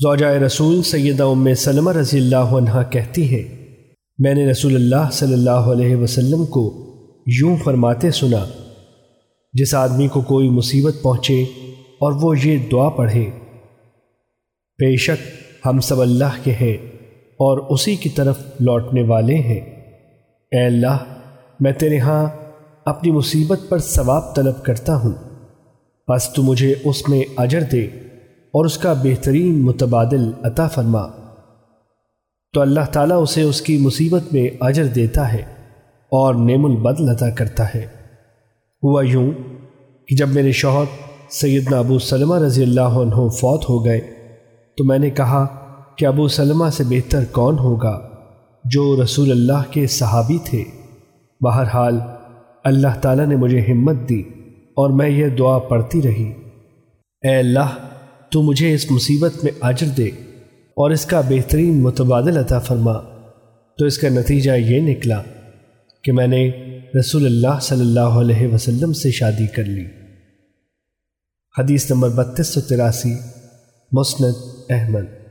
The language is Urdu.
زوجہ رسول سیدہ ام سلمہ رضی اللہ عنہ کہتی ہیں میں نے رسول اللہ صلی اللہ علیہ وسلم کو یوں فرماتے سنا، جس آدمی کو کوئی مصیبت پہنچے اور وہ یہ دعا پڑھے، بے شک ہم سب اللہ کے ہیں اور اسی کی طرف لوٹنے والے ہیں۔ اے اللہ، میں تیرے ہاں اپنی مصیبت پر ثواب طلب کرتا ہوں، بس تو مجھے اس میں اجر دے۔ اور اس کا بہترین متبادل عطا فرما۔ تو اللہ تعالیٰ اسے اس کی مصیبت میں اجر دیتا ہے اور نعم البدل عطا کرتا ہے۔ ہوا یوں کہ جب میرے شوہر سیدنا ابو سلمہ رضی اللہ عنہ فوت ہو گئے، تو میں نے کہا کہ ابو سلمہ سے بہتر کون ہوگا جو رسول اللہ کے صحابی تھے۔ بہرحال اللہ تعالیٰ نے مجھے ہمت دی اور میں یہ دعا پڑھتی رہی۔ اے اللہ تو مجھے اس مصیبت میں اجر دے اور اس کا بہترین متبادل عطا فرما۔ تو اس کا نتیجہ یہ نکلا کہ میں نے رسول اللہ صلی اللہ علیہ وسلم سے شادی کر لی۔ حدیث نمبر بتیس سو تراسی، مسند احمد۔